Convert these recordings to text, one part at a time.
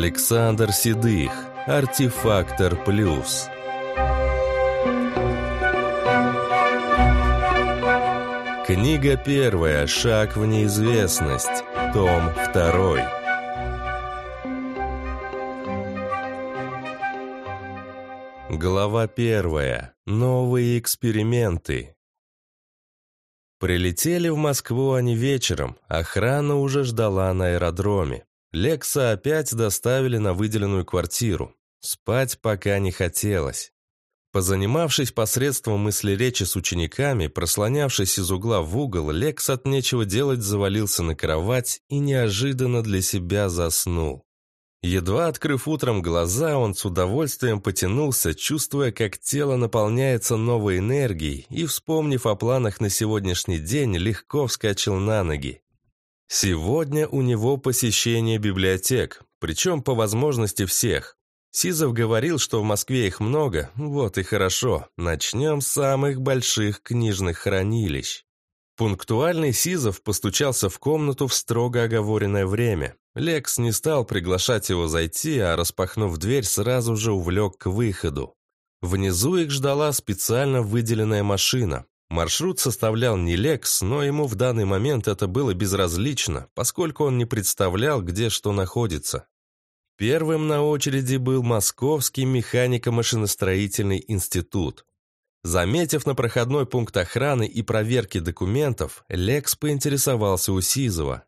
Александр Седых. Артефактор плюс. Книга первая. Шаг в неизвестность. Том второй. Глава первая. Новые эксперименты. Прилетели в Москву они вечером, охрана уже ждала на аэродроме. Лекса опять доставили на выделенную квартиру. Спать пока не хотелось. Позанимавшись посредством мысли речи с учениками, прослонявшись из угла в угол, Лекс от нечего делать завалился на кровать и неожиданно для себя заснул. Едва открыв утром глаза, он с удовольствием потянулся, чувствуя, как тело наполняется новой энергией, и, вспомнив о планах на сегодняшний день, легко вскочил на ноги. Сегодня у него посещение библиотек, причем по возможности всех. Сизов говорил, что в Москве их много, вот и хорошо. Начнем с самых больших книжных хранилищ. Пунктуальный Сизов постучался в комнату в строго оговоренное время. Лекс не стал приглашать его зайти, а, распахнув дверь, сразу же увлек к выходу. Внизу их ждала специально выделенная машина. Маршрут составлял не Лекс, но ему в данный момент это было безразлично, поскольку он не представлял, где что находится. Первым на очереди был Московский механико-машиностроительный институт. Заметив на проходной пункт охраны и проверки документов, Лекс поинтересовался у Сизова.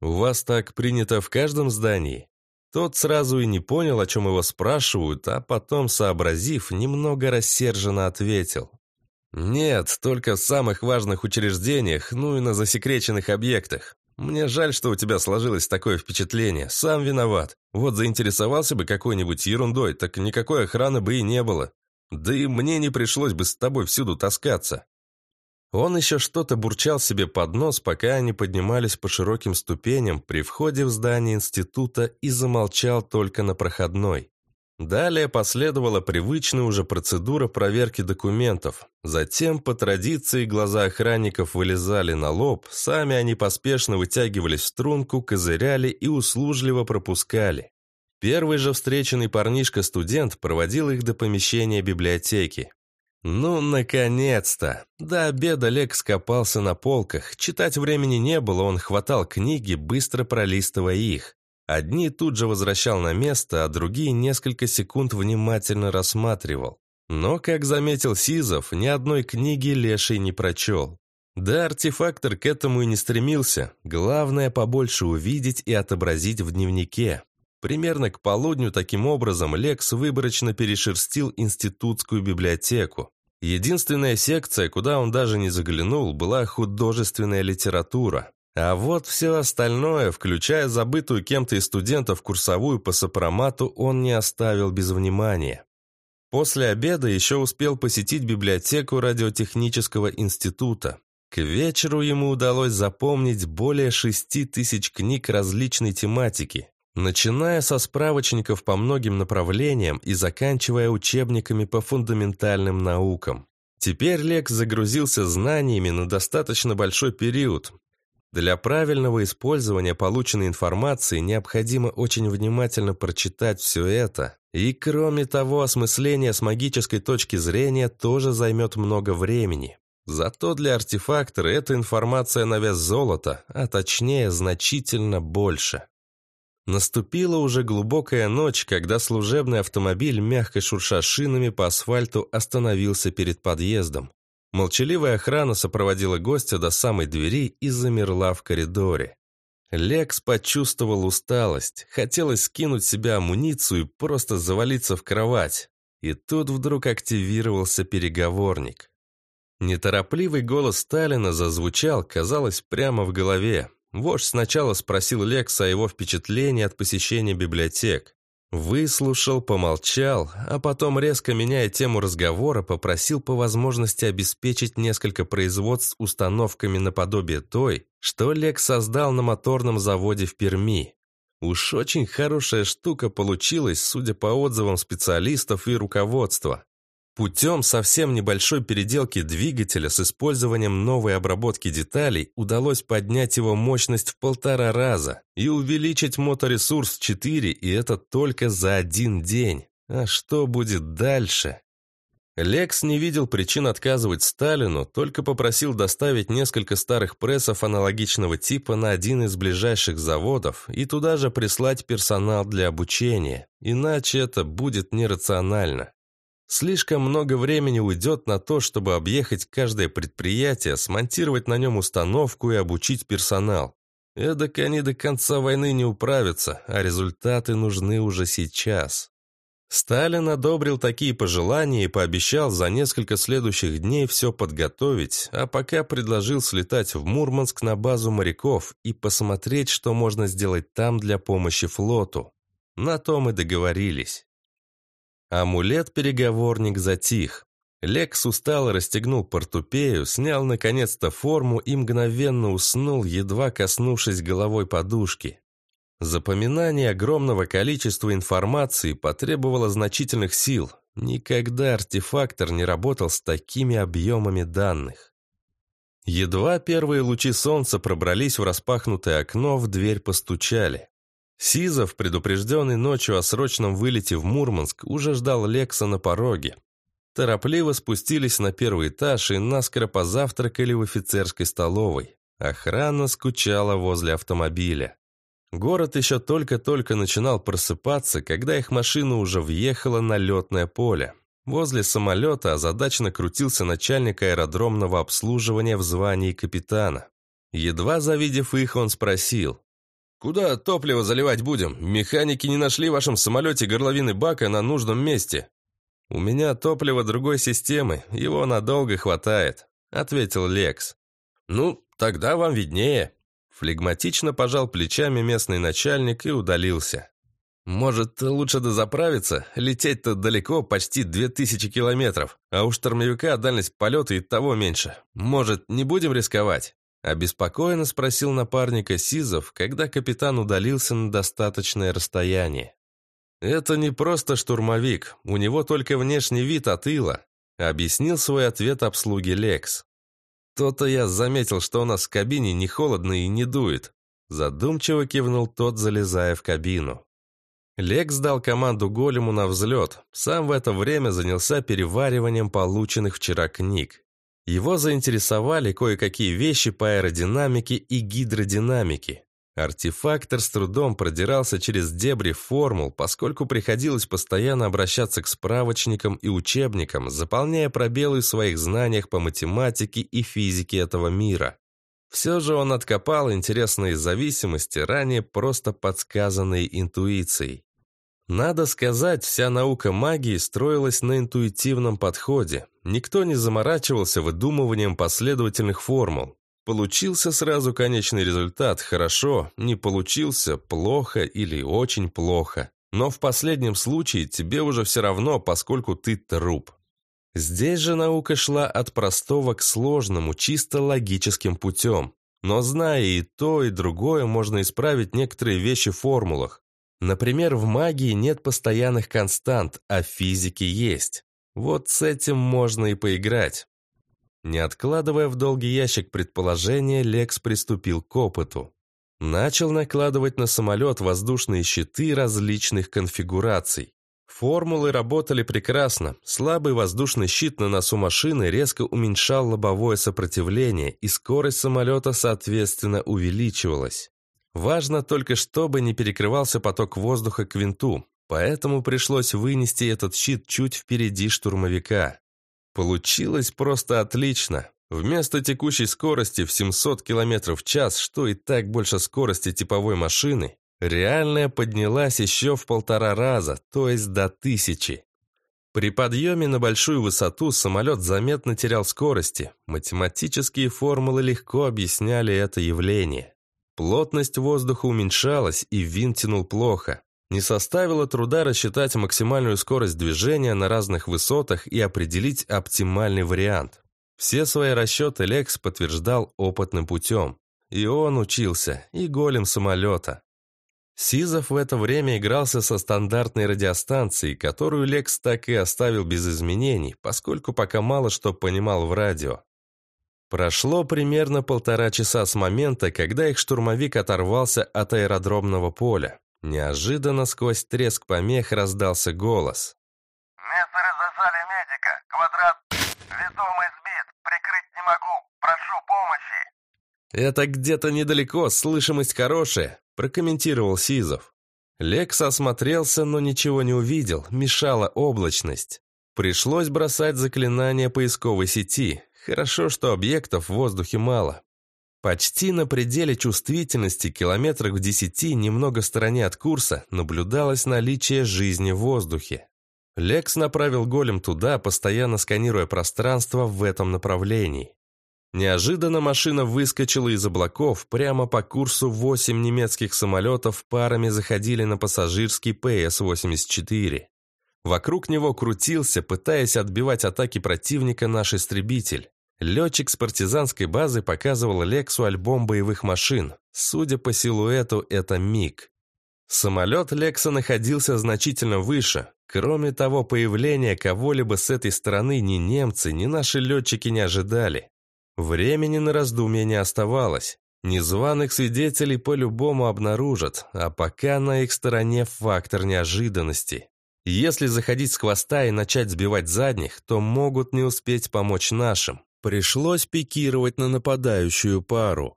«У вас так принято в каждом здании?» Тот сразу и не понял, о чем его спрашивают, а потом, сообразив, немного рассерженно ответил. «Нет, только в самых важных учреждениях, ну и на засекреченных объектах. Мне жаль, что у тебя сложилось такое впечатление. Сам виноват. Вот заинтересовался бы какой-нибудь ерундой, так никакой охраны бы и не было. Да и мне не пришлось бы с тобой всюду таскаться. Он еще что-то бурчал себе под нос, пока они поднимались по широким ступеням при входе в здание института и замолчал только на проходной. Далее последовала привычная уже процедура проверки документов. Затем, по традиции, глаза охранников вылезали на лоб, сами они поспешно вытягивались в струнку, козыряли и услужливо пропускали. Первый же встреченный парнишка-студент проводил их до помещения библиотеки. Ну, наконец-то! До обеда Лек скопался на полках. Читать времени не было, он хватал книги, быстро пролистывая их. Одни тут же возвращал на место, а другие несколько секунд внимательно рассматривал. Но, как заметил Сизов, ни одной книги Леший не прочел. Да, артефактор к этому и не стремился. Главное, побольше увидеть и отобразить в дневнике. Примерно к полудню таким образом Лекс выборочно перешерстил институтскую библиотеку. Единственная секция, куда он даже не заглянул, была художественная литература. А вот все остальное, включая забытую кем-то из студентов курсовую по сопромату, он не оставил без внимания. После обеда еще успел посетить библиотеку радиотехнического института. К вечеру ему удалось запомнить более шести тысяч книг различной тематики, Начиная со справочников по многим направлениям и заканчивая учебниками по фундаментальным наукам. Теперь Лекс загрузился знаниями на достаточно большой период. Для правильного использования полученной информации необходимо очень внимательно прочитать все это. И кроме того, осмысление с магической точки зрения тоже займет много времени. Зато для артефактора эта информация на вес золота, а точнее значительно больше. Наступила уже глубокая ночь, когда служебный автомобиль, мягко шурша шинами по асфальту, остановился перед подъездом. Молчаливая охрана сопроводила гостя до самой двери и замерла в коридоре. Лекс почувствовал усталость, хотелось скинуть себе амуницию и просто завалиться в кровать. И тут вдруг активировался переговорник. Неторопливый голос Сталина зазвучал, казалось, прямо в голове. Вождь сначала спросил Лекса о его впечатлении от посещения библиотек. Выслушал, помолчал, а потом, резко меняя тему разговора, попросил по возможности обеспечить несколько производств установками наподобие той, что Лекс создал на моторном заводе в Перми. Уж очень хорошая штука получилась, судя по отзывам специалистов и руководства. Путем совсем небольшой переделки двигателя с использованием новой обработки деталей удалось поднять его мощность в полтора раза и увеличить моторесурс в 4, и это только за один день. А что будет дальше? Лекс не видел причин отказывать Сталину, только попросил доставить несколько старых прессов аналогичного типа на один из ближайших заводов и туда же прислать персонал для обучения, иначе это будет нерационально. Слишком много времени уйдет на то, чтобы объехать каждое предприятие, смонтировать на нем установку и обучить персонал. Эдак они до конца войны не управятся, а результаты нужны уже сейчас. Сталин одобрил такие пожелания и пообещал за несколько следующих дней все подготовить, а пока предложил слетать в Мурманск на базу моряков и посмотреть, что можно сделать там для помощи флоту. На том и договорились. Амулет-переговорник затих. Лекс устало расстегнул портупею, снял наконец-то форму и мгновенно уснул, едва коснувшись головой подушки. Запоминание огромного количества информации потребовало значительных сил. Никогда артефактор не работал с такими объемами данных. Едва первые лучи солнца пробрались в распахнутое окно, в дверь постучали. Сизов, предупрежденный ночью о срочном вылете в Мурманск, уже ждал Лекса на пороге. Торопливо спустились на первый этаж и наскоро позавтракали в офицерской столовой. Охрана скучала возле автомобиля. Город еще только-только начинал просыпаться, когда их машина уже въехала на летное поле. Возле самолета озадаченно крутился начальник аэродромного обслуживания в звании капитана. Едва завидев их, он спросил, «Куда топливо заливать будем? Механики не нашли в вашем самолете горловины бака на нужном месте». «У меня топливо другой системы, его надолго хватает», — ответил Лекс. «Ну, тогда вам виднее». Флегматично пожал плечами местный начальник и удалился. «Может, лучше дозаправиться? Лететь-то далеко, почти две тысячи километров, а у штормовика дальность полета и того меньше. Может, не будем рисковать?» Обеспокоенно спросил напарника Сизов, когда капитан удалился на достаточное расстояние. «Это не просто штурмовик, у него только внешний вид от ила», объяснил свой ответ обслуги Лекс. «То-то я заметил, что у нас в кабине не холодно и не дует», задумчиво кивнул тот, залезая в кабину. Лекс дал команду голему на взлет, сам в это время занялся перевариванием полученных вчера книг. Его заинтересовали кое-какие вещи по аэродинамике и гидродинамике. Артефактор с трудом продирался через дебри формул, поскольку приходилось постоянно обращаться к справочникам и учебникам, заполняя пробелы в своих знаниях по математике и физике этого мира. Все же он откопал интересные зависимости, ранее просто подсказанные интуицией. Надо сказать, вся наука магии строилась на интуитивном подходе. Никто не заморачивался выдумыванием последовательных формул. Получился сразу конечный результат – хорошо, не получился – плохо или очень плохо. Но в последнем случае тебе уже все равно, поскольку ты труп. Здесь же наука шла от простого к сложному, чисто логическим путем. Но зная и то, и другое, можно исправить некоторые вещи в формулах. Например, в магии нет постоянных констант, а в физике есть. Вот с этим можно и поиграть. Не откладывая в долгий ящик предположения, Лекс приступил к опыту. Начал накладывать на самолет воздушные щиты различных конфигураций. Формулы работали прекрасно. Слабый воздушный щит на носу машины резко уменьшал лобовое сопротивление, и скорость самолета, соответственно, увеличивалась. Важно только, чтобы не перекрывался поток воздуха к винту, поэтому пришлось вынести этот щит чуть впереди штурмовика. Получилось просто отлично. Вместо текущей скорости в 700 км в час, что и так больше скорости типовой машины, реальная поднялась еще в полтора раза, то есть до тысячи. При подъеме на большую высоту самолет заметно терял скорости. Математические формулы легко объясняли это явление. Плотность воздуха уменьшалась, и винт тянул плохо. Не составило труда рассчитать максимальную скорость движения на разных высотах и определить оптимальный вариант. Все свои расчеты Лекс подтверждал опытным путем. И он учился, и голем самолета. Сизов в это время игрался со стандартной радиостанцией, которую Лекс так и оставил без изменений, поскольку пока мало что понимал в радио. Прошло примерно полтора часа с момента, когда их штурмовик оторвался от аэродромного поля. Неожиданно сквозь треск помех раздался голос. «Мессеры зажали медика. Квадрат ведомый сбит. Прикрыть не могу. Прошу помощи». «Это где-то недалеко, слышимость хорошая», – прокомментировал Сизов. Лекс осмотрелся, но ничего не увидел, мешала облачность. Пришлось бросать заклинание поисковой сети. Хорошо, что объектов в воздухе мало. Почти на пределе чувствительности, километрах в десяти, немного в стороне от курса, наблюдалось наличие жизни в воздухе. Лекс направил голем туда, постоянно сканируя пространство в этом направлении. Неожиданно машина выскочила из облаков, прямо по курсу восемь немецких самолетов парами заходили на пассажирский ПС-84. Вокруг него крутился, пытаясь отбивать атаки противника наш истребитель. Летчик с партизанской базы показывал Лексу альбом боевых машин. Судя по силуэту, это МиГ. Самолет Лекса находился значительно выше. Кроме того, появления кого-либо с этой стороны ни немцы, ни наши летчики не ожидали. Времени на раздумье не оставалось. Незваных свидетелей по-любому обнаружат, а пока на их стороне фактор неожиданности. Если заходить с хвоста и начать сбивать задних, то могут не успеть помочь нашим. Пришлось пикировать на нападающую пару.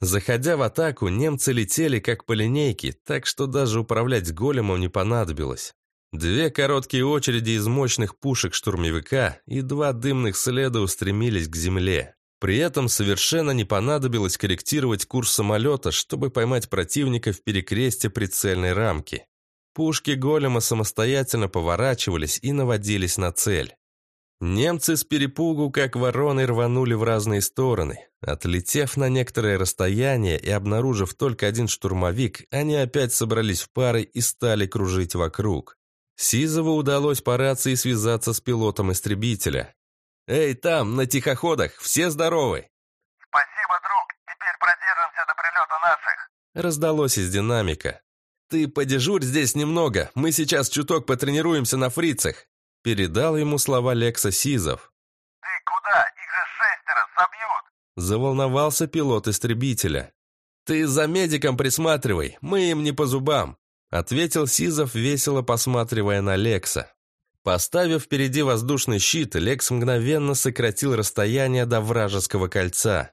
Заходя в атаку, немцы летели как по линейке, так что даже управлять големом не понадобилось. Две короткие очереди из мощных пушек штурмовика и два дымных следа устремились к земле. При этом совершенно не понадобилось корректировать курс самолета, чтобы поймать противника в перекресте прицельной рамки. Пушки голема самостоятельно поворачивались и наводились на цель. Немцы с перепугу, как вороны, рванули в разные стороны. Отлетев на некоторое расстояние и обнаружив только один штурмовик, они опять собрались в пары и стали кружить вокруг. Сизову удалось по рации связаться с пилотом истребителя. «Эй, там, на тихоходах, все здоровы!» «Спасибо, друг. Теперь продержимся до прилета наших!» Раздалось из динамика. «Ты подежурь здесь немного, мы сейчас чуток потренируемся на фрицах!» Передал ему слова Лекса Сизов. «Ты куда? Их же шестеро, собьют!» Заволновался пилот истребителя. «Ты за медиком присматривай, мы им не по зубам!» Ответил Сизов, весело посматривая на Лекса. Поставив впереди воздушный щит, Лекс мгновенно сократил расстояние до вражеского кольца.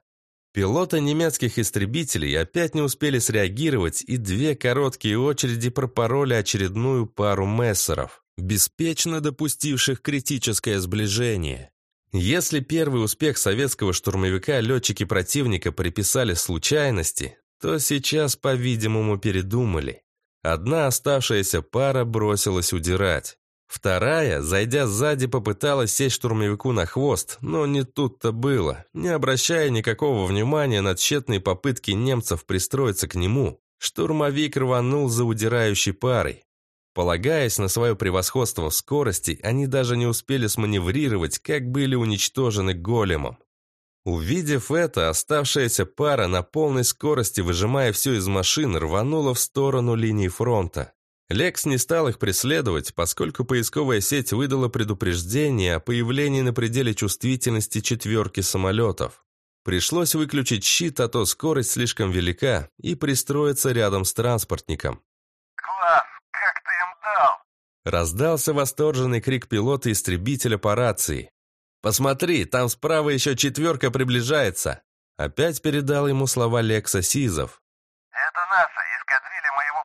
Пилоты немецких истребителей опять не успели среагировать, и две короткие очереди пропороли очередную пару мессеров, беспечно допустивших критическое сближение. Если первый успех советского штурмовика летчики противника приписали случайности, то сейчас, по-видимому, передумали. Одна оставшаяся пара бросилась удирать. Вторая, зайдя сзади, попыталась сесть штурмовику на хвост, но не тут-то было. Не обращая никакого внимания на тщетные попытки немцев пристроиться к нему, штурмовик рванул за удирающей парой. Полагаясь на свое превосходство в скорости, они даже не успели сманеврировать, как были уничтожены големом. Увидев это, оставшаяся пара на полной скорости, выжимая все из машин, рванула в сторону линии фронта. Лекс не стал их преследовать, поскольку поисковая сеть выдала предупреждение о появлении на пределе чувствительности четверки самолетов. Пришлось выключить щит, а то скорость слишком велика, и пристроиться рядом с транспортником. «Класс! Как ты им дал?» Раздался восторженный крик пилота истребителя по рации. «Посмотри, там справа еще четверка приближается!» Опять передал ему слова Лекса Сизов. «Это моего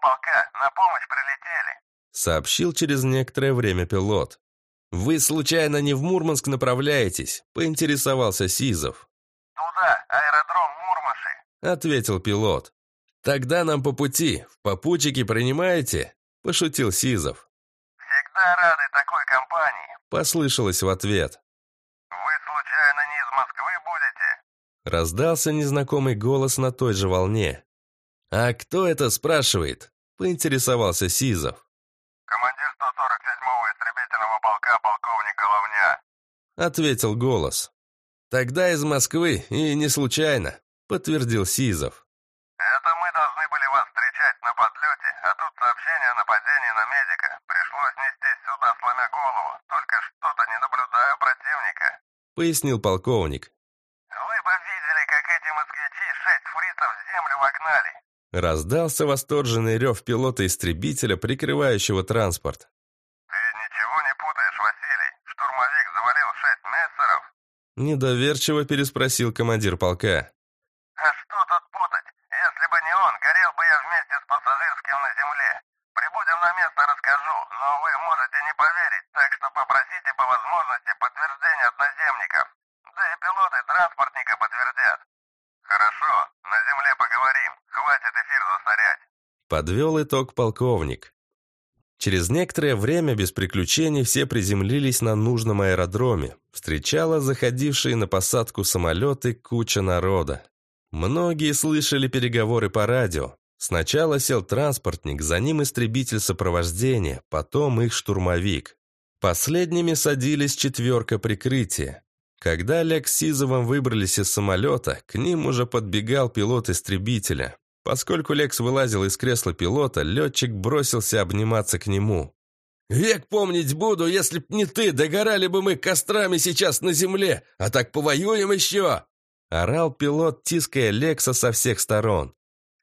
полка. На помощь прилетели». Сообщил через некоторое время пилот. «Вы случайно не в Мурманск направляетесь?» – поинтересовался Сизов. «Туда, аэродром Мурмаши». – ответил пилот. «Тогда нам по пути. В попутчики принимаете?» – пошутил Сизов. «Всегда рады такой компании». Послышалось в ответ. «Вы случайно не из Москвы будете?» Раздался незнакомый голос на той же волне. «А кто это спрашивает?» – поинтересовался Сизов. «Командир 147-го истребительного полка, полковник Головня», — ответил голос. «Тогда из Москвы, и не случайно», — подтвердил Сизов. «Это мы должны были вас встречать на подлете, а тут сообщение о нападении на медика. Пришлось нестись сюда, сломя голову, только что-то не наблюдаю противника», — пояснил полковник. Раздался восторженный рев пилота-истребителя, прикрывающего транспорт. «Ты ничего не путаешь, Василий? Штурмовик завалил шесть мессеров?» Недоверчиво переспросил командир полка. «А что тут путать? Если бы не он, горел бы я вместе с пассажирским на земле. Прибудем на место, расскажу, но вы можете не поверить, так что попросите по возможности подтверждения от наземников. Да и пилоты транспортника подтвердят. Хорошо, на земле поговорим, хватит эфир засорять. Подвел итог полковник. Через некоторое время без приключений все приземлились на нужном аэродроме. Встречала заходившие на посадку самолеты куча народа. Многие слышали переговоры по радио. Сначала сел транспортник, за ним истребитель сопровождения, потом их штурмовик. Последними садились четверка прикрытия. Когда Олег с Сизовым выбрались из самолета, к ним уже подбегал пилот истребителя. Поскольку Лекс вылазил из кресла пилота, летчик бросился обниматься к нему. «Век помнить буду, если б не ты, догорали бы мы кострами сейчас на земле, а так повоюем еще!» Орал пилот, тиская Лекса со всех сторон.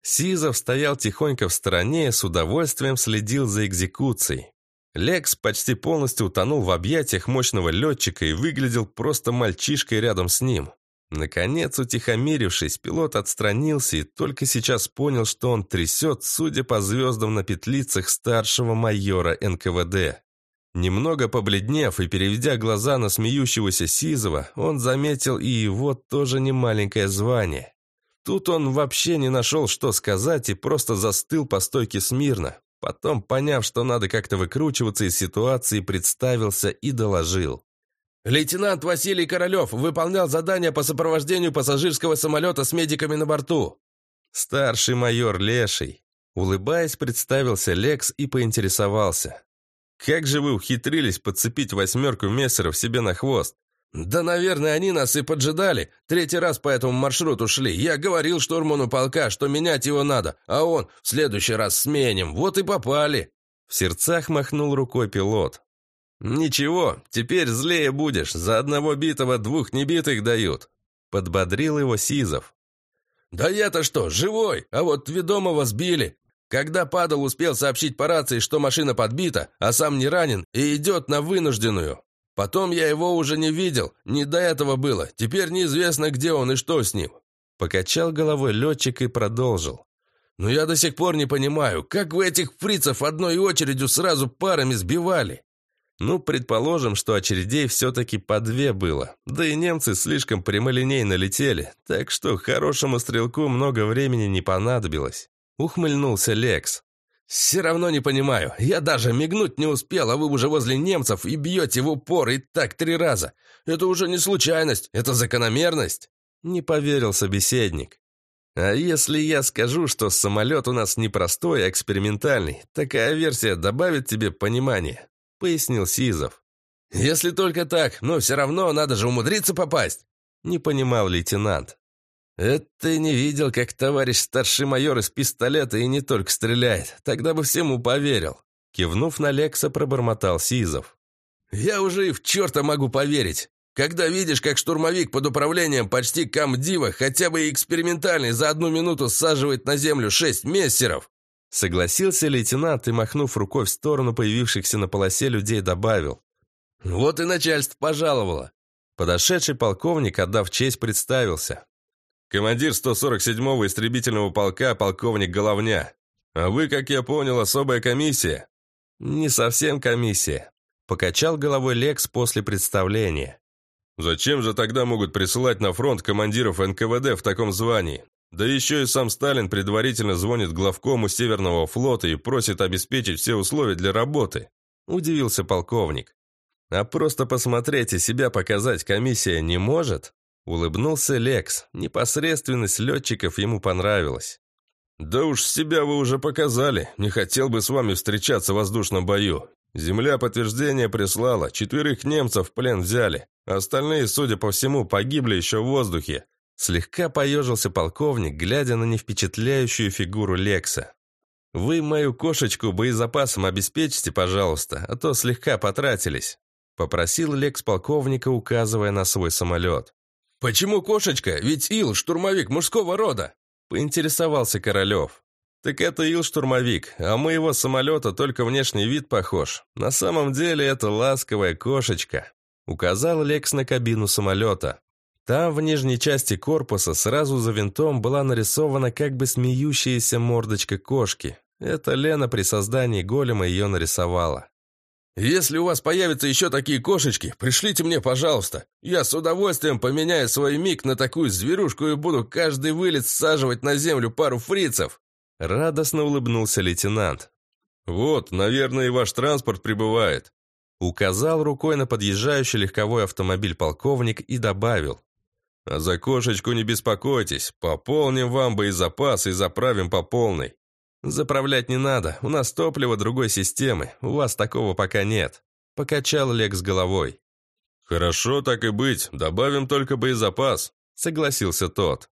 Сизов стоял тихонько в стороне и с удовольствием следил за экзекуцией. Лекс почти полностью утонул в объятиях мощного летчика и выглядел просто мальчишкой рядом с ним. Наконец, утихомирившись, пилот отстранился и только сейчас понял, что он трясет, судя по звездам на петлицах старшего майора НКВД. Немного побледнев и переведя глаза на смеющегося Сизова, он заметил и его тоже немаленькое звание. Тут он вообще не нашел, что сказать, и просто застыл по стойке смирно. Потом, поняв, что надо как-то выкручиваться из ситуации, представился и доложил. Лейтенант Василий Королев выполнял задание по сопровождению пассажирского самолета с медиками на борту. Старший майор Леший. Улыбаясь, представился Лекс и поинтересовался. «Как же вы ухитрились подцепить восьмерку мессеров себе на хвост?» «Да, наверное, они нас и поджидали. Третий раз по этому маршруту шли. Я говорил штурману полка, что менять его надо, а он в следующий раз сменим. Вот и попали». В сердцах махнул рукой пилот. «Ничего, теперь злее будешь, за одного битого двух небитых дают», — подбодрил его Сизов. «Да я-то что, живой, а вот ведомого сбили. Когда падал, успел сообщить по рации, что машина подбита, а сам не ранен и идет на вынужденную. Потом я его уже не видел, не до этого было, теперь неизвестно, где он и что с ним». Покачал головой летчик и продолжил. «Но я до сих пор не понимаю, как вы этих фрицев одной очередью сразу парами сбивали?» Ну, предположим, что очередей все-таки по две было. Да и немцы слишком прямолинейно летели, так что хорошему стрелку много времени не понадобилось. Ухмыльнулся Лекс. «Все равно не понимаю. Я даже мигнуть не успел, а вы уже возле немцев и бьете в упор, и так три раза. Это уже не случайность, это закономерность». Не поверил собеседник. «А если я скажу, что самолет у нас не простой, а экспериментальный, такая версия добавит тебе понимание?» — пояснил Сизов. «Если только так, но все равно надо же умудриться попасть!» — не понимал лейтенант. «Это ты не видел, как товарищ старший майор из пистолета и не только стреляет. Тогда бы всему поверил». Кивнув на Лекса, пробормотал Сизов. «Я уже и в черта могу поверить. Когда видишь, как штурмовик под управлением почти комдива, хотя бы и экспериментальный, за одну минуту саживает на землю шесть мессеров, Согласился лейтенант и, махнув рукой в сторону появившихся на полосе людей, добавил. «Вот и начальство пожаловало». Подошедший полковник, отдав честь, представился. «Командир 147-го истребительного полка, полковник Головня. А вы, как я понял, особая комиссия?» «Не совсем комиссия», — покачал головой Лекс после представления. «Зачем же тогда могут присылать на фронт командиров НКВД в таком звании? Да еще и сам Сталин предварительно звонит главкому Северного флота и просит обеспечить все условия для работы. Удивился полковник. А просто посмотреть и себя показать комиссия не может? Улыбнулся Лекс. Непосредственность летчиков ему понравилась. «Да уж себя вы уже показали. Не хотел бы с вами встречаться в воздушном бою. Земля подтверждение прислала. Четверых немцев в плен взяли. Остальные, судя по всему, погибли еще в воздухе. Слегка поежился полковник, глядя на невпечатляющую фигуру Лекса. Вы мою кошечку боезапасом обеспечьте, пожалуйста, а то слегка потратились», — попросил Лекс полковника, указывая на свой самолет. «Почему кошечка? Ведь Ил — штурмовик мужского рода!» — поинтересовался Королев. «Так это Ил-штурмовик, а у моего самолета только внешний вид похож. На самом деле это ласковая кошечка», — указал Лекс на кабину самолета. Там в нижней части корпуса сразу за винтом была нарисована как бы смеющаяся мордочка кошки. Это Лена при создании голема ее нарисовала. «Если у вас появятся еще такие кошечки, пришлите мне, пожалуйста. Я с удовольствием поменяю свой миг на такую зверушку и буду каждый вылет саживать на землю пару фрицев!» Радостно улыбнулся лейтенант. «Вот, наверное, и ваш транспорт прибывает». Указал рукой на подъезжающий легковой автомобиль полковник и добавил. «А за кошечку не беспокойтесь, пополним вам боезапас и заправим по полной. «Заправлять не надо, у нас топливо другой системы, у вас такого пока нет», — покачал Лекс головой. «Хорошо, так и быть, добавим только боезапас», — согласился тот.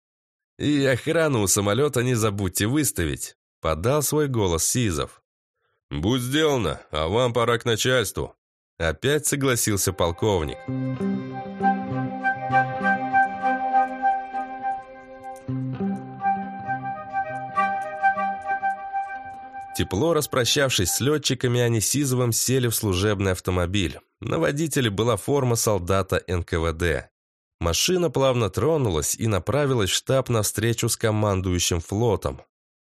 «И охрану у самолета не забудьте выставить», — подал свой голос Сизов. «Будь сделано, а вам пора к начальству», — опять согласился полковник. Тепло распрощавшись с летчиками, они Сизовым сели в служебный автомобиль. На водителе была форма солдата НКВД. Машина плавно тронулась и направилась в штаб на встречу с командующим флотом.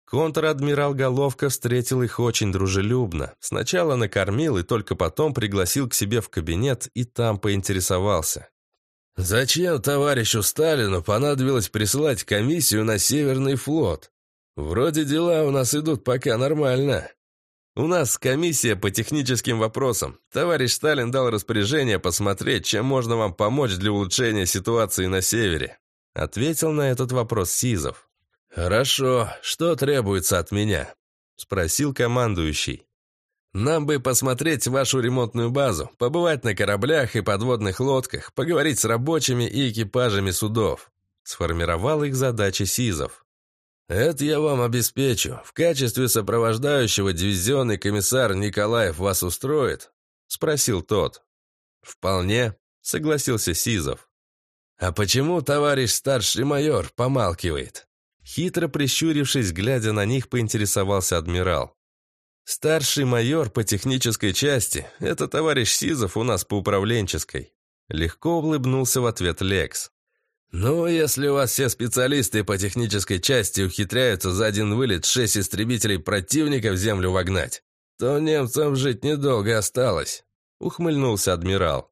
Контр-адмирал Головка встретил их очень дружелюбно. Сначала накормил и только потом пригласил к себе в кабинет и там поинтересовался. «Зачем товарищу Сталину понадобилось присылать комиссию на Северный флот? «Вроде дела у нас идут пока нормально». «У нас комиссия по техническим вопросам. Товарищ Сталин дал распоряжение посмотреть, чем можно вам помочь для улучшения ситуации на севере», ответил на этот вопрос Сизов. «Хорошо. Что требуется от меня?» спросил командующий. «Нам бы посмотреть вашу ремонтную базу, побывать на кораблях и подводных лодках, поговорить с рабочими и экипажами судов». Сформировал их задачи Сизов. «Это я вам обеспечу. В качестве сопровождающего дивизионный комиссар Николаев вас устроит?» — спросил тот. «Вполне», — согласился Сизов. «А почему товарищ старший майор помалкивает?» Хитро прищурившись, глядя на них, поинтересовался адмирал. «Старший майор по технической части — это товарищ Сизов у нас по управленческой». Легко улыбнулся в ответ Лекс. «Ну, если у вас все специалисты по технической части ухитряются за один вылет шесть истребителей противника в землю вогнать, то немцам жить недолго осталось», — ухмыльнулся адмирал.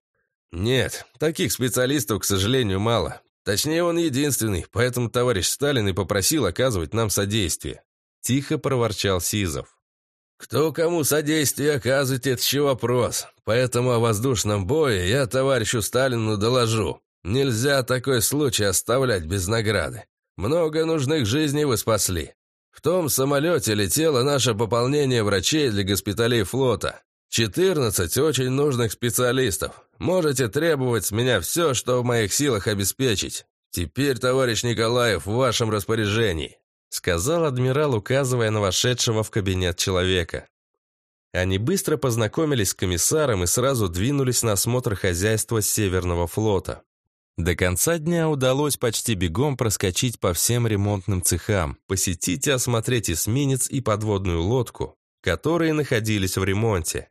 «Нет, таких специалистов, к сожалению, мало. Точнее, он единственный, поэтому товарищ Сталин и попросил оказывать нам содействие». Тихо проворчал Сизов. «Кто кому содействие оказывает, это еще вопрос. Поэтому о воздушном бое я товарищу Сталину доложу. Нельзя такой случай оставлять без награды. Много нужных жизней вы спасли. В том самолете летело наше пополнение врачей для госпиталей флота. 14 очень нужных специалистов. Можете требовать с меня все, что в моих силах обеспечить. Теперь, товарищ Николаев, в вашем распоряжении», сказал адмирал, указывая на вошедшего в кабинет человека. Они быстро познакомились с комиссаром и сразу двинулись на осмотр хозяйства Северного флота. До конца дня удалось почти бегом проскочить по всем ремонтным цехам, посетить и осмотреть эсминец и подводную лодку, которые находились в ремонте.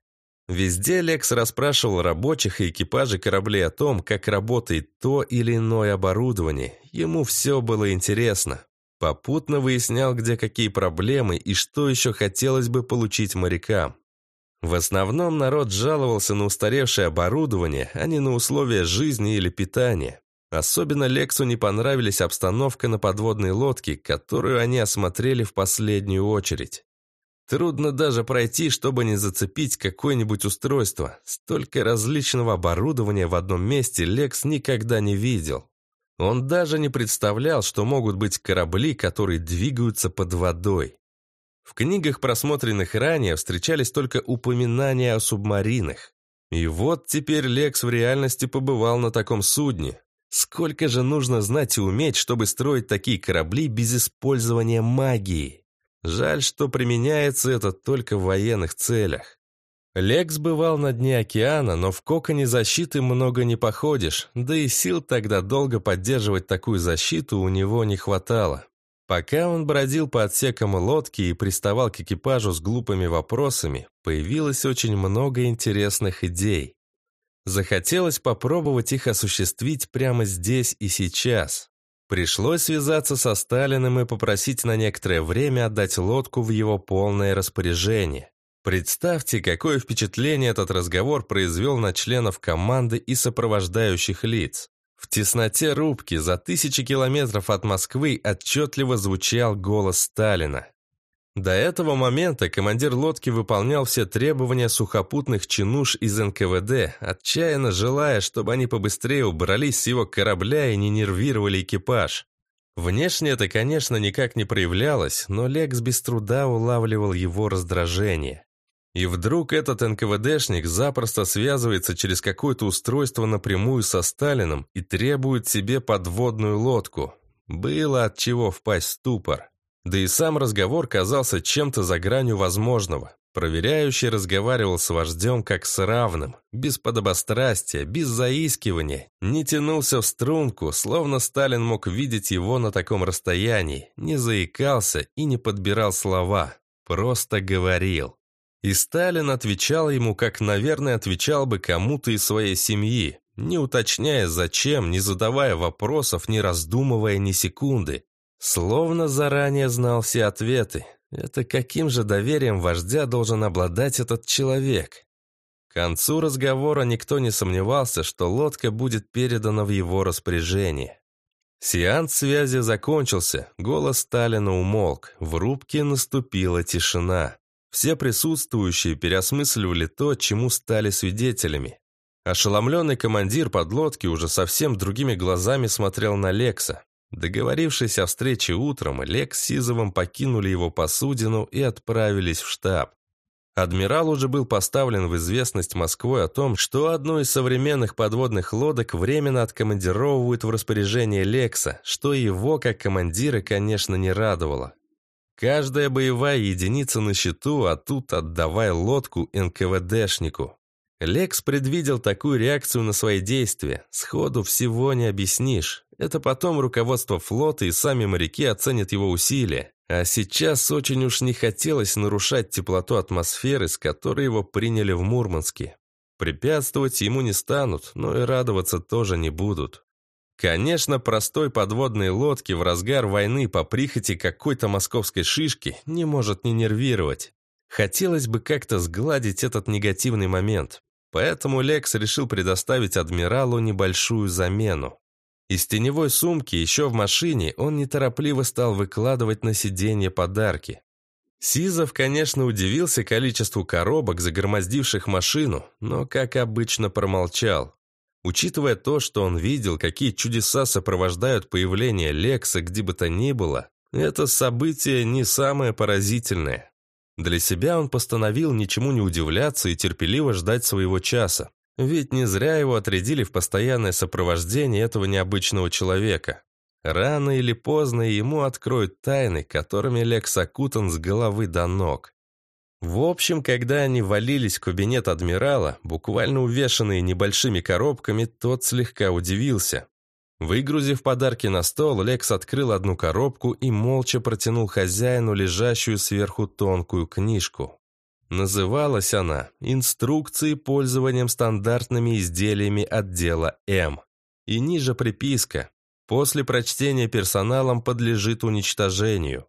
Везде Лекс расспрашивал рабочих и экипажей кораблей о том, как работает то или иное оборудование. Ему все было интересно. Попутно выяснял, где какие проблемы и что еще хотелось бы получить морякам. В основном народ жаловался на устаревшее оборудование, а не на условия жизни или питания. Особенно Лексу не понравились обстановка на подводной лодке, которую они осмотрели в последнюю очередь. Трудно даже пройти, чтобы не зацепить какое-нибудь устройство. Столько различного оборудования в одном месте Лекс никогда не видел. Он даже не представлял, что могут быть корабли, которые двигаются под водой. В книгах, просмотренных ранее, встречались только упоминания о субмаринах. И вот теперь Лекс в реальности побывал на таком судне. Сколько же нужно знать и уметь, чтобы строить такие корабли без использования магии? Жаль, что применяется это только в военных целях. Лекс бывал на дне океана, но в коконе защиты много не походишь, да и сил тогда долго поддерживать такую защиту у него не хватало. Пока он бродил по отсекам лодки и приставал к экипажу с глупыми вопросами, появилось очень много интересных идей. Захотелось попробовать их осуществить прямо здесь и сейчас. Пришлось связаться со Сталиным и попросить на некоторое время отдать лодку в его полное распоряжение. Представьте, какое впечатление этот разговор произвел на членов команды и сопровождающих лиц. В тесноте рубки за тысячи километров от Москвы отчетливо звучал голос Сталина. До этого момента командир лодки выполнял все требования сухопутных чинуш из НКВД, отчаянно желая, чтобы они побыстрее убрались с его корабля и не нервировали экипаж. Внешне это, конечно, никак не проявлялось, но Лекс без труда улавливал его раздражение. И вдруг этот НКВДшник запросто связывается через какое-то устройство напрямую со Сталином и требует себе подводную лодку. Было от чего впасть в ступор. Да и сам разговор казался чем-то за гранью возможного. Проверяющий разговаривал с вождем как с равным, без подобострастия, без заискивания, не тянулся в струнку, словно Сталин мог видеть его на таком расстоянии, не заикался и не подбирал слова, просто говорил. И Сталин отвечал ему, как, наверное, отвечал бы кому-то из своей семьи, не уточняя зачем, не задавая вопросов, не раздумывая ни секунды. Словно заранее знал все ответы. Это каким же доверием вождя должен обладать этот человек? К концу разговора никто не сомневался, что лодка будет передана в его распоряжение. Сеанс связи закончился, голос Сталина умолк, в рубке наступила тишина. Все присутствующие переосмысливали то, чему стали свидетелями. Ошеломленный командир подлодки уже совсем другими глазами смотрел на Лекса. Договорившись о встрече утром, Лекс с Сизовым покинули его посудину и отправились в штаб. Адмирал уже был поставлен в известность Москвой о том, что одну из современных подводных лодок временно откомандировывают в распоряжение Лекса, что его, как командира, конечно, не радовало. Каждая боевая единица на счету, а тут отдавай лодку НКВДшнику. Лекс предвидел такую реакцию на свои действия. Сходу всего не объяснишь. Это потом руководство флота и сами моряки оценят его усилия. А сейчас очень уж не хотелось нарушать теплоту атмосферы, с которой его приняли в Мурманске. Препятствовать ему не станут, но и радоваться тоже не будут. Конечно, простой подводной лодки в разгар войны по прихоти какой-то московской шишки не может не нервировать. Хотелось бы как-то сгладить этот негативный момент. Поэтому Лекс решил предоставить адмиралу небольшую замену. Из теневой сумки еще в машине он неторопливо стал выкладывать на сиденье подарки. Сизов, конечно, удивился количеству коробок, загромоздивших машину, но, как обычно, промолчал. Учитывая то, что он видел, какие чудеса сопровождают появление Лекса где бы то ни было, это событие не самое поразительное. Для себя он постановил ничему не удивляться и терпеливо ждать своего часа. Ведь не зря его отрядили в постоянное сопровождение этого необычного человека. Рано или поздно ему откроют тайны, которыми Лекс окутан с головы до ног. В общем, когда они валились в кабинет адмирала, буквально увешанные небольшими коробками, тот слегка удивился. Выгрузив подарки на стол, Лекс открыл одну коробку и молча протянул хозяину лежащую сверху тонкую книжку. Называлась она «Инструкции пользованием стандартными изделиями отдела М». И ниже приписка «После прочтения персоналом подлежит уничтожению».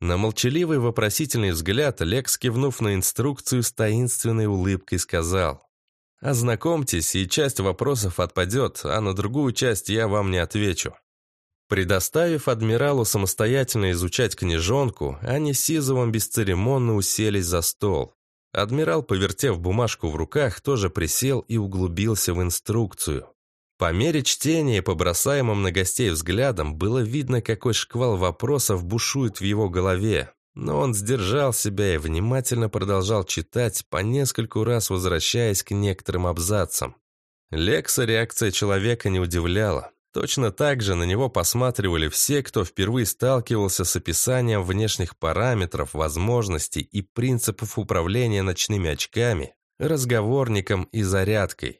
На молчаливый вопросительный взгляд Лекс, кивнув на инструкцию, с таинственной улыбкой сказал. «Ознакомьтесь, и часть вопросов отпадет, а на другую часть я вам не отвечу». Предоставив адмиралу самостоятельно изучать книжонку, они с Сизовым бесцеремонно уселись за стол. Адмирал, повертев бумажку в руках, тоже присел и углубился в инструкцию. По мере чтения и бросаемым на гостей взглядам было видно, какой шквал вопросов бушует в его голове. Но он сдержал себя и внимательно продолжал читать, по нескольку раз возвращаясь к некоторым абзацам. Лекса реакция человека не удивляла. Точно так же на него посматривали все, кто впервые сталкивался с описанием внешних параметров, возможностей и принципов управления ночными очками, разговорником и зарядкой.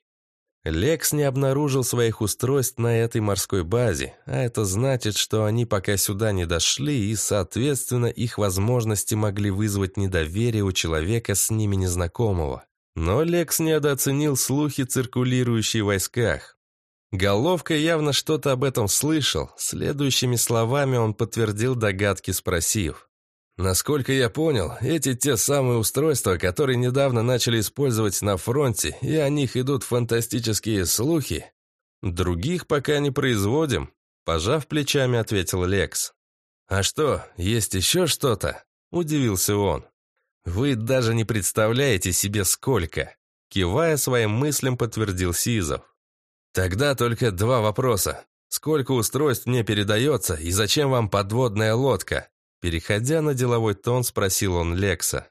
Лекс не обнаружил своих устройств на этой морской базе, а это значит, что они пока сюда не дошли, и, соответственно, их возможности могли вызвать недоверие у человека с ними незнакомого. Но Лекс недооценил слухи, циркулирующие в войсках. Головка явно что-то об этом слышал. Следующими словами он подтвердил догадки, спросив. Насколько я понял, эти те самые устройства, которые недавно начали использовать на фронте, и о них идут фантастические слухи. Других пока не производим, пожав плечами, ответил Лекс. А что, есть еще что-то? Удивился он. Вы даже не представляете себе сколько. Кивая своим мыслям, подтвердил Сизов. Тогда только два вопроса. Сколько устройств мне передается и зачем вам подводная лодка? Переходя на деловой тон, спросил он Лекса.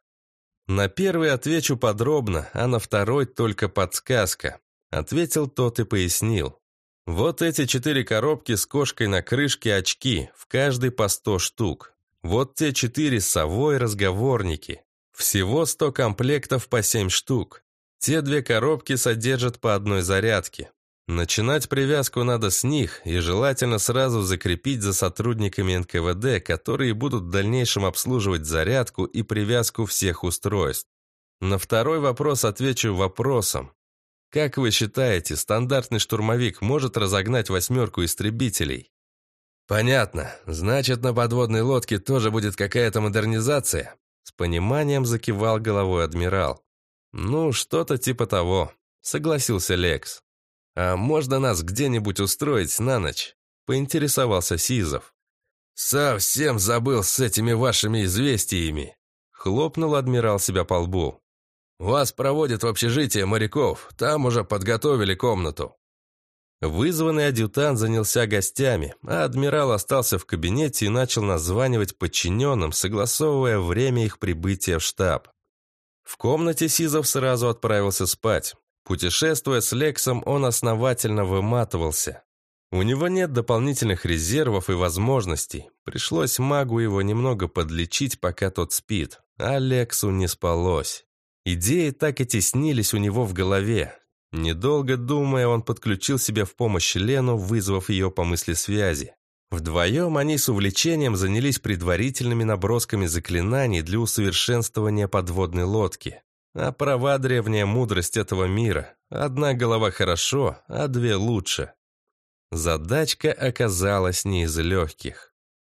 «На первый отвечу подробно, а на второй только подсказка», ответил тот и пояснил. «Вот эти четыре коробки с кошкой на крышке очки, в каждой по сто штук. Вот те четыре совой разговорники. Всего сто комплектов по семь штук. Те две коробки содержат по одной зарядке. Начинать привязку надо с них и желательно сразу закрепить за сотрудниками НКВД, которые будут в дальнейшем обслуживать зарядку и привязку всех устройств. На второй вопрос отвечу вопросом. Как вы считаете, стандартный штурмовик может разогнать восьмерку истребителей? Понятно. Значит, на подводной лодке тоже будет какая-то модернизация? С пониманием закивал головой адмирал. Ну, что-то типа того, согласился Лекс. «А можно нас где-нибудь устроить на ночь?» – поинтересовался Сизов. «Совсем забыл с этими вашими известиями!» – хлопнул адмирал себя по лбу. «Вас проводят в общежитие моряков, там уже подготовили комнату». Вызванный адъютант занялся гостями, а адмирал остался в кабинете и начал названивать подчиненным, согласовывая время их прибытия в штаб. В комнате Сизов сразу отправился спать. Путешествуя с Лексом, он основательно выматывался. У него нет дополнительных резервов и возможностей. Пришлось магу его немного подлечить, пока тот спит. А Лексу не спалось. Идеи так и теснились у него в голове. Недолго думая, он подключил себя в помощь Лену, вызвав ее по мысли связи. Вдвоем они с увлечением занялись предварительными набросками заклинаний для усовершенствования подводной лодки. А права древняя мудрость этого мира. Одна голова хорошо, а две лучше. Задачка оказалась не из легких.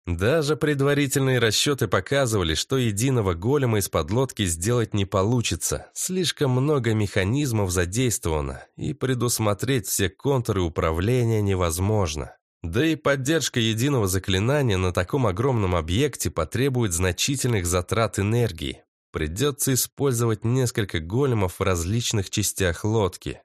Даже предварительные расчеты показывали, что единого голема из подлодки сделать не получится. Слишком много механизмов задействовано, и предусмотреть все контуры управления невозможно. Да и поддержка единого заклинания на таком огромном объекте потребует значительных затрат энергии. Придется использовать несколько големов в различных частях лодки.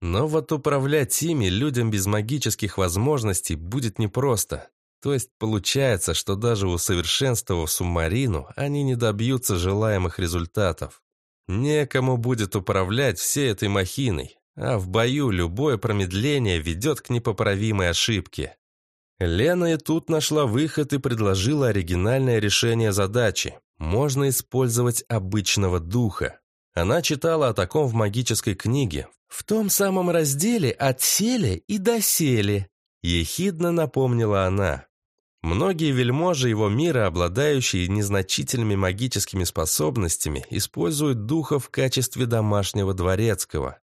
Но вот управлять ими людям без магических возможностей будет непросто. То есть получается, что даже усовершенствовав субмарину, они не добьются желаемых результатов. Некому будет управлять всей этой махиной, а в бою любое промедление ведет к непоправимой ошибке. Лена и тут нашла выход и предложила оригинальное решение задачи можно использовать обычного духа. Она читала о таком в магической книге. В том самом разделе «От сели и досели», ехидно напомнила она. Многие вельможи его мира, обладающие незначительными магическими способностями, используют духа в качестве домашнего дворецкого.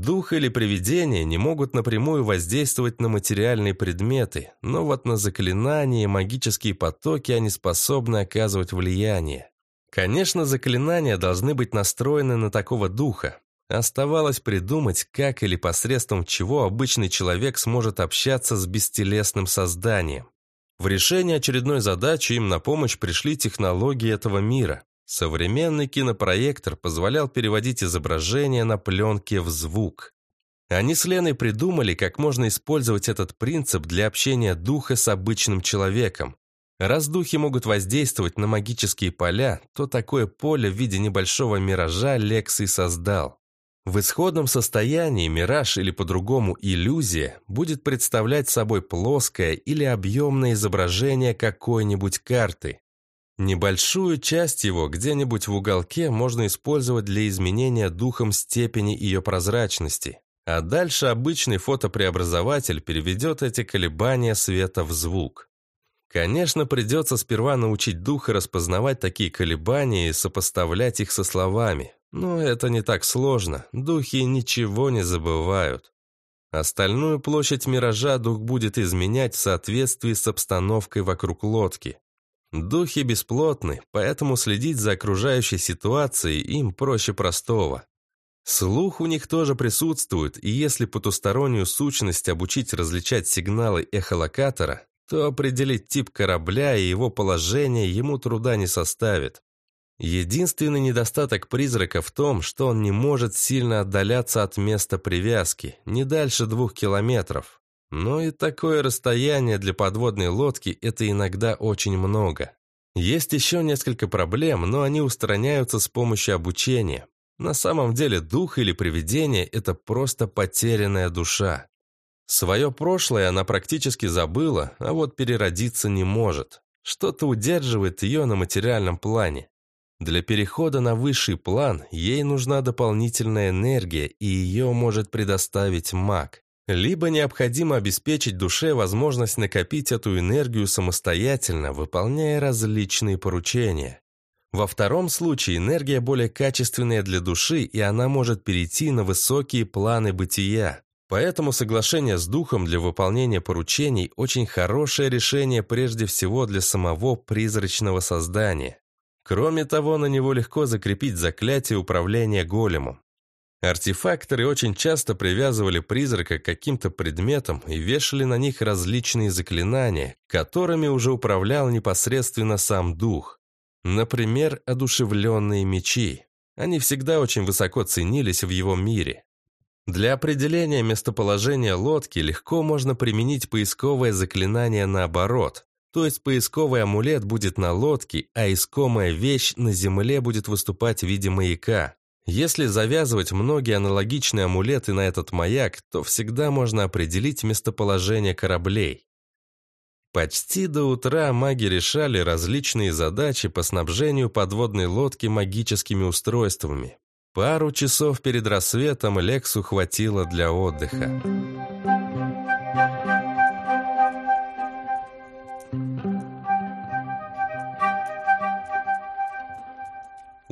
Дух или привидение не могут напрямую воздействовать на материальные предметы, но вот на заклинания и магические потоки они способны оказывать влияние. Конечно, заклинания должны быть настроены на такого духа. Оставалось придумать, как или посредством чего обычный человек сможет общаться с бестелесным созданием. В решении очередной задачи им на помощь пришли технологии этого мира. Современный кинопроектор позволял переводить изображение на пленке в звук. Они с Леной придумали, как можно использовать этот принцип для общения духа с обычным человеком. Раз духи могут воздействовать на магические поля, то такое поле в виде небольшого миража Лекс создал. В исходном состоянии мираж или по-другому иллюзия будет представлять собой плоское или объемное изображение какой-нибудь карты. Небольшую часть его где-нибудь в уголке можно использовать для изменения духом степени ее прозрачности, а дальше обычный фотопреобразователь переведет эти колебания света в звук. Конечно, придется сперва научить духа распознавать такие колебания и сопоставлять их со словами, но это не так сложно, духи ничего не забывают. Остальную площадь миража дух будет изменять в соответствии с обстановкой вокруг лодки. Духи бесплотны, поэтому следить за окружающей ситуацией им проще простого. Слух у них тоже присутствует, и если потустороннюю сущность обучить различать сигналы эхолокатора, то определить тип корабля и его положение ему труда не составит. Единственный недостаток призрака в том, что он не может сильно отдаляться от места привязки, не дальше двух километров. Но и такое расстояние для подводной лодки – это иногда очень много. Есть еще несколько проблем, но они устраняются с помощью обучения. На самом деле дух или привидение – это просто потерянная душа. Свое прошлое она практически забыла, а вот переродиться не может. Что-то удерживает ее на материальном плане. Для перехода на высший план ей нужна дополнительная энергия, и ее может предоставить маг. Либо необходимо обеспечить душе возможность накопить эту энергию самостоятельно, выполняя различные поручения. Во втором случае энергия более качественная для души, и она может перейти на высокие планы бытия. Поэтому соглашение с духом для выполнения поручений очень хорошее решение прежде всего для самого призрачного создания. Кроме того, на него легко закрепить заклятие управления големом. Артефакторы очень часто привязывали призрака к каким-то предметам и вешали на них различные заклинания, которыми уже управлял непосредственно сам дух. Например, одушевленные мечи. Они всегда очень высоко ценились в его мире. Для определения местоположения лодки легко можно применить поисковое заклинание наоборот, то есть поисковый амулет будет на лодке, а искомая вещь на земле будет выступать в виде маяка. Если завязывать многие аналогичные амулеты на этот маяк, то всегда можно определить местоположение кораблей. Почти до утра маги решали различные задачи по снабжению подводной лодки магическими устройствами. Пару часов перед рассветом Лексу хватило для отдыха.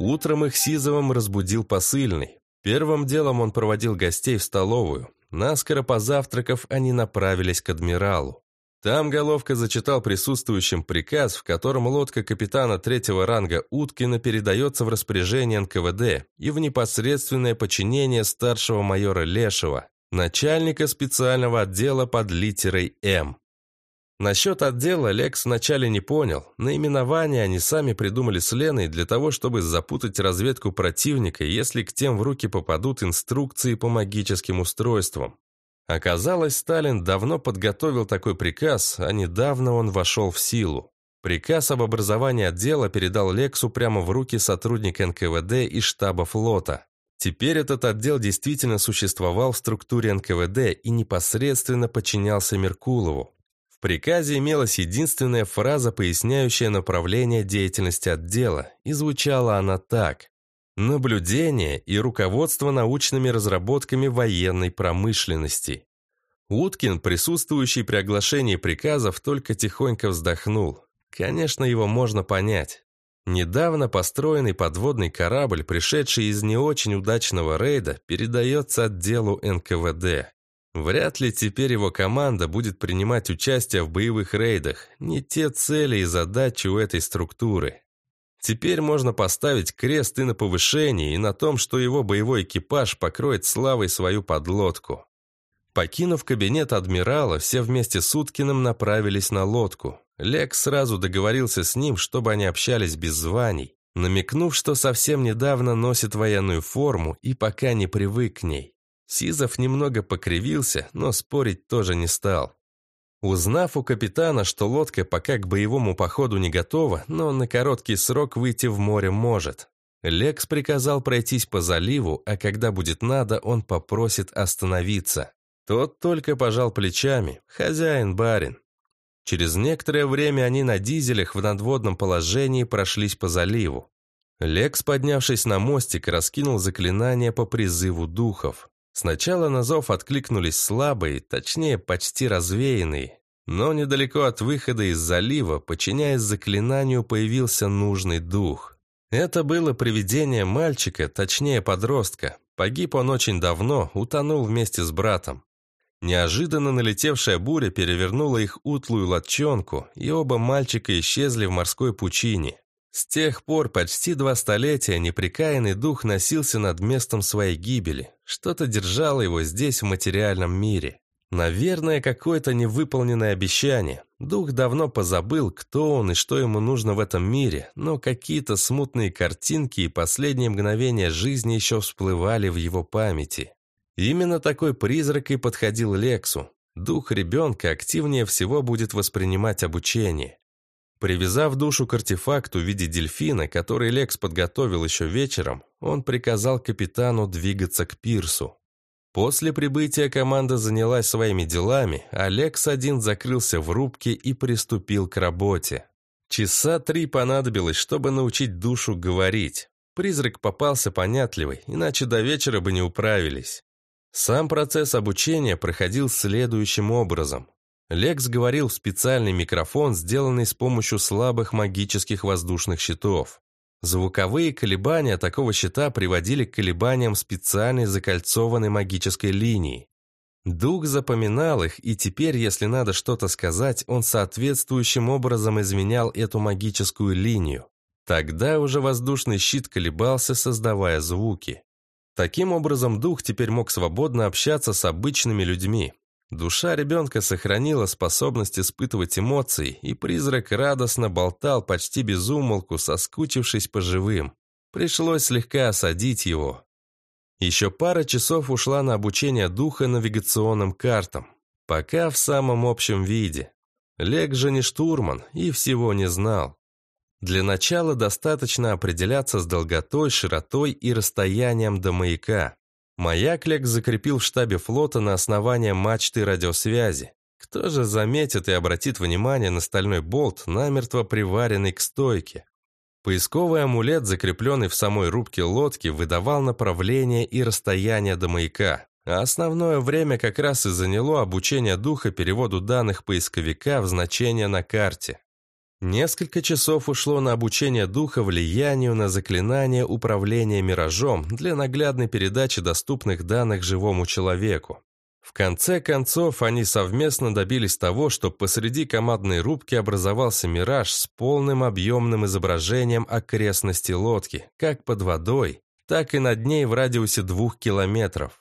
Утром их Сизовым разбудил посыльный. Первым делом он проводил гостей в столовую. Наскоро позавтракав, они направились к адмиралу. Там Головка зачитал присутствующим приказ, в котором лодка капитана третьего ранга Уткина передается в распоряжение НКВД и в непосредственное подчинение старшего майора Лешева, начальника специального отдела под литерой «М». Насчет отдела Лекс вначале не понял. Наименование они сами придумали с Леной для того, чтобы запутать разведку противника, если к тем в руки попадут инструкции по магическим устройствам. Оказалось, Сталин давно подготовил такой приказ, а недавно он вошел в силу. Приказ об образовании отдела передал Лексу прямо в руки сотрудника НКВД и штаба флота. Теперь этот отдел действительно существовал в структуре НКВД и непосредственно подчинялся Меркулову. Приказе имелась единственная фраза, поясняющая направление деятельности отдела, и звучала она так. Наблюдение и руководство научными разработками военной промышленности. Уткин, присутствующий при оглашении приказов, только тихонько вздохнул. Конечно, его можно понять. Недавно построенный подводный корабль, пришедший из не очень удачного рейда, передается отделу НКВД. Вряд ли теперь его команда будет принимать участие в боевых рейдах. Не те цели и задачи у этой структуры. Теперь можно поставить крест и на повышении, и на том, что его боевой экипаж покроет славой свою подлодку. Покинув кабинет адмирала, все вместе с Уткиным направились на лодку. Лекс сразу договорился с ним, чтобы они общались без званий, намекнув, что совсем недавно носит военную форму и пока не привык к ней. Сизов немного покривился, но спорить тоже не стал. Узнав у капитана, что лодка пока к боевому походу не готова, но на короткий срок выйти в море может. Лекс приказал пройтись по заливу, а когда будет надо, он попросит остановиться. Тот только пожал плечами. Хозяин-барин. Через некоторое время они на дизелях в надводном положении прошлись по заливу. Лекс, поднявшись на мостик, раскинул заклинание по призыву духов. Сначала на зов откликнулись слабые, точнее, почти развеянные. Но недалеко от выхода из залива, подчиняясь заклинанию, появился нужный дух. Это было привидение мальчика, точнее подростка. Погиб он очень давно, утонул вместе с братом. Неожиданно налетевшая буря перевернула их утлую лодчонку, и оба мальчика исчезли в морской пучине. С тех пор почти два столетия неприкаянный дух носился над местом своей гибели. Что-то держало его здесь, в материальном мире. Наверное, какое-то невыполненное обещание. Дух давно позабыл, кто он и что ему нужно в этом мире, но какие-то смутные картинки и последние мгновения жизни еще всплывали в его памяти. Именно такой призрак и подходил Лексу. Дух ребенка активнее всего будет воспринимать обучение. Привязав душу к артефакту в виде дельфина, который Лекс подготовил еще вечером, он приказал капитану двигаться к пирсу. После прибытия команда занялась своими делами, Алекс один закрылся в рубке и приступил к работе. Часа три понадобилось, чтобы научить душу говорить. Призрак попался понятливый, иначе до вечера бы не управились. Сам процесс обучения проходил следующим образом. Лекс говорил в специальный микрофон, сделанный с помощью слабых магических воздушных щитов. Звуковые колебания такого щита приводили к колебаниям специальной закольцованной магической линии. Дух запоминал их, и теперь, если надо что-то сказать, он соответствующим образом изменял эту магическую линию. Тогда уже воздушный щит колебался, создавая звуки. Таким образом, дух теперь мог свободно общаться с обычными людьми, Душа ребенка сохранила способность испытывать эмоции, и призрак радостно болтал почти без умолку, соскучившись по живым. Пришлось слегка осадить его. Еще пара часов ушла на обучение духа навигационным картам. Пока в самом общем виде. Лег же не штурман и всего не знал. Для начала достаточно определяться с долготой, широтой и расстоянием до маяка. Маяк Лек закрепил в штабе флота на основании мачты радиосвязи. Кто же заметит и обратит внимание на стальной болт, намертво приваренный к стойке? Поисковый амулет, закрепленный в самой рубке лодки, выдавал направление и расстояние до маяка. А основное время как раз и заняло обучение духа переводу данных поисковика в значения на карте. Несколько часов ушло на обучение духа влиянию на заклинание управления миражом для наглядной передачи доступных данных живому человеку. В конце концов, они совместно добились того, что посреди командной рубки образовался мираж с полным объемным изображением окрестности лодки, как под водой, так и над ней в радиусе двух километров.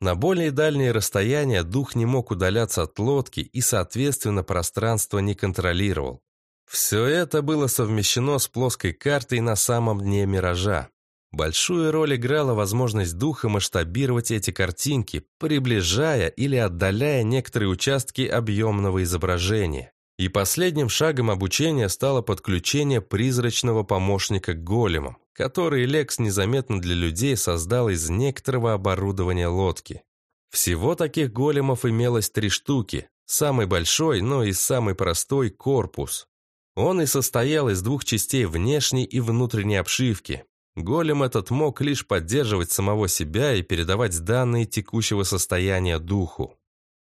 На более дальние расстояния дух не мог удаляться от лодки и, соответственно, пространство не контролировал. Все это было совмещено с плоской картой на самом дне миража. Большую роль играла возможность духа масштабировать эти картинки, приближая или отдаляя некоторые участки объемного изображения. И последним шагом обучения стало подключение призрачного помощника к големам, который Лекс незаметно для людей создал из некоторого оборудования лодки. Всего таких големов имелось три штуки, самый большой, но и самый простой – корпус. Он и состоял из двух частей внешней и внутренней обшивки. Голем этот мог лишь поддерживать самого себя и передавать данные текущего состояния духу.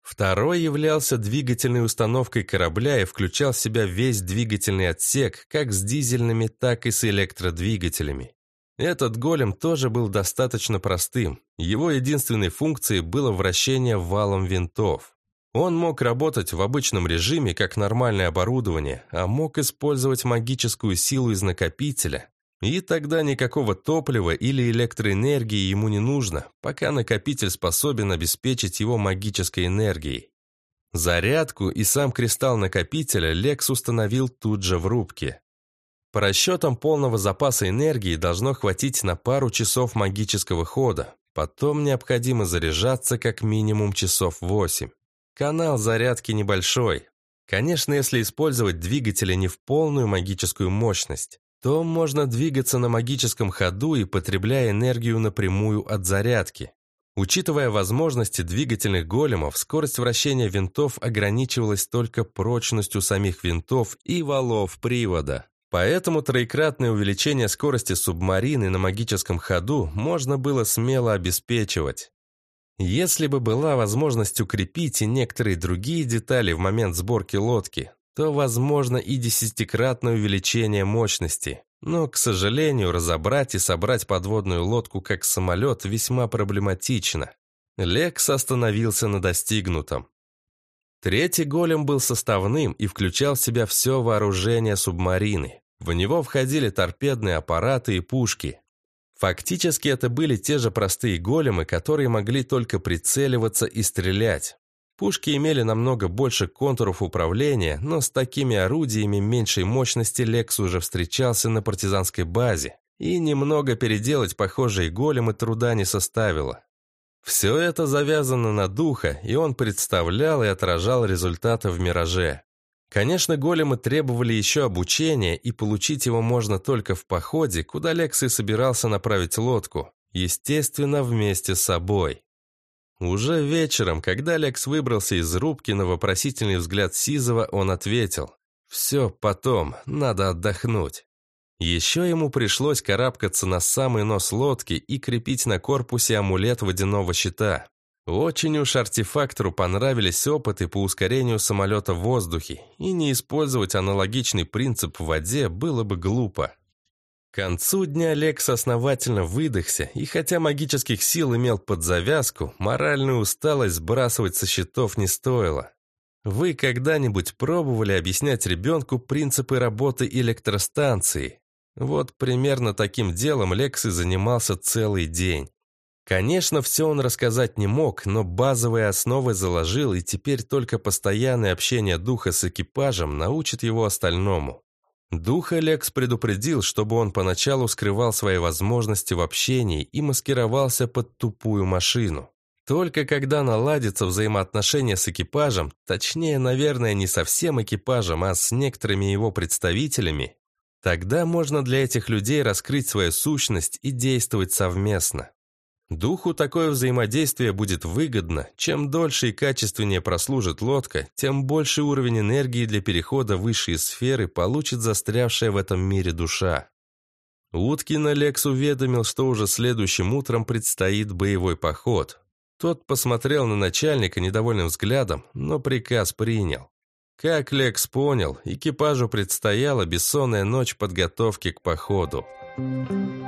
Второй являлся двигательной установкой корабля и включал в себя весь двигательный отсек, как с дизельными, так и с электродвигателями. Этот голем тоже был достаточно простым. Его единственной функцией было вращение валом винтов. Он мог работать в обычном режиме, как нормальное оборудование, а мог использовать магическую силу из накопителя. И тогда никакого топлива или электроэнергии ему не нужно, пока накопитель способен обеспечить его магической энергией. Зарядку и сам кристалл накопителя Лекс установил тут же в рубке. По расчетам полного запаса энергии должно хватить на пару часов магического хода, потом необходимо заряжаться как минимум часов восемь. Канал зарядки небольшой. Конечно, если использовать двигатели не в полную магическую мощность. то можно двигаться на магическом ходу и потребляя энергию напрямую от зарядки. Учитывая возможности двигательных големов, скорость вращения винтов ограничивалась только прочностью самих винтов и валов привода. Поэтому троекратное увеличение скорости субмарины на магическом ходу можно было смело обеспечивать. Если бы была возможность укрепить и некоторые другие детали в момент сборки лодки, то возможно и десятикратное увеличение мощности. Но, к сожалению, разобрать и собрать подводную лодку как самолет весьма проблематично. Лекс остановился на достигнутом. Третий голем был составным и включал в себя все вооружение субмарины. В него входили торпедные аппараты и пушки. Фактически это были те же простые големы, которые могли только прицеливаться и стрелять. Пушки имели намного больше контуров управления, но с такими орудиями меньшей мощности Лекс уже встречался на партизанской базе, и немного переделать похожие големы труда не составило. Все это завязано на духа, и он представлял и отражал результаты в «Мираже». Конечно, големы требовали еще обучения, и получить его можно только в походе, куда Лекс и собирался направить лодку, естественно, вместе с собой. Уже вечером, когда Лекс выбрался из рубки на вопросительный взгляд Сизова, он ответил. «Все потом, надо отдохнуть». Еще ему пришлось карабкаться на самый нос лодки и крепить на корпусе амулет водяного щита. Очень уж артефактору понравились опыты по ускорению самолета в воздухе, и не использовать аналогичный принцип в воде было бы глупо. К концу дня Лекс основательно выдохся, и хотя магических сил имел под завязку, моральную усталость сбрасывать со счетов не стоило. Вы когда-нибудь пробовали объяснять ребенку принципы работы электростанции? Вот примерно таким делом Лекс и занимался целый день. Конечно, все он рассказать не мог, но базовые основы заложил, и теперь только постоянное общение духа с экипажем научит его остальному. Дух Алекс предупредил, чтобы он поначалу скрывал свои возможности в общении и маскировался под тупую машину. Только когда наладятся взаимоотношения с экипажем, точнее, наверное, не со всем экипажем, а с некоторыми его представителями, тогда можно для этих людей раскрыть свою сущность и действовать совместно. Духу такое взаимодействие будет выгодно. Чем дольше и качественнее прослужит лодка, тем больше уровень энергии для перехода в высшие сферы получит застрявшая в этом мире душа. Уткин Алекс уведомил, что уже следующим утром предстоит боевой поход. Тот посмотрел на начальника недовольным взглядом, но приказ принял. Как Лекс понял, экипажу предстояла бессонная ночь подготовки к походу. Thank you.